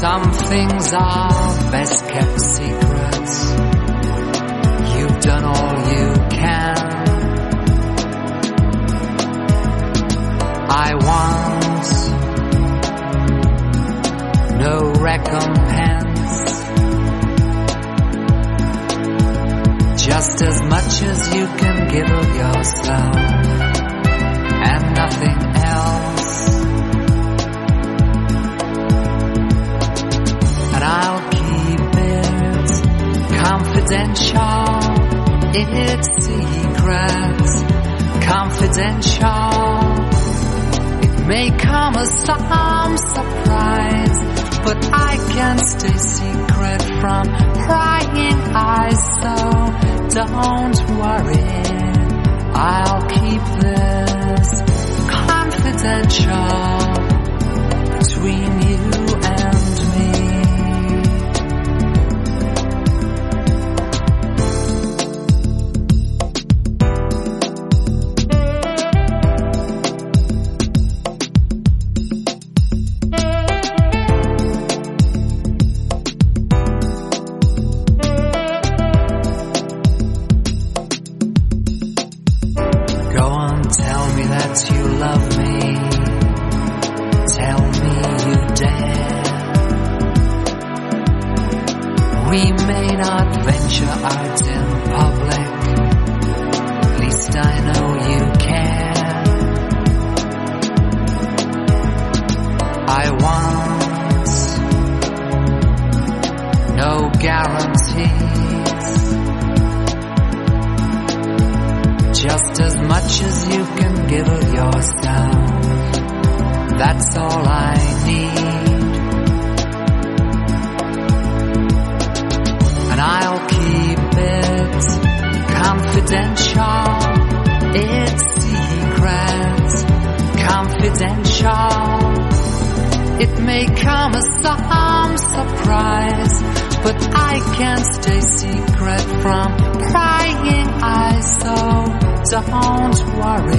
is are best kept secret. You've done all you can. I want no recompense. Just as much as you can give of yourself and nothing else. It's secret, confidential. It may come as some surprise, but I can stay secret from prying eyes. So don't worry, I'll keep this confidential between you you love me. Tell me you dare. We may not venture out in public. At least I know you care. I want no guarantees. Just as much as you can give of yourself. That's all I need. And I'll keep it confidential. It's secret, confidential. It may come as some surprise, but I can stay secret from prying eyes. So don't worry,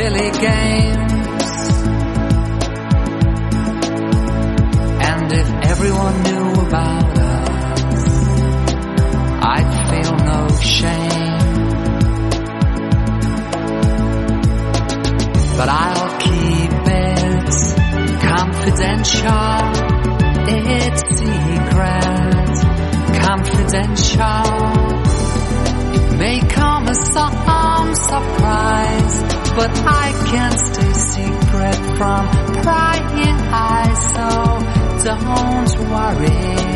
silly games, and if everyone knew about us, I'd feel no shame. But I'll keep it confidential. It's secret, confidential. But I can't stay secret from prying eyes. So don't worry,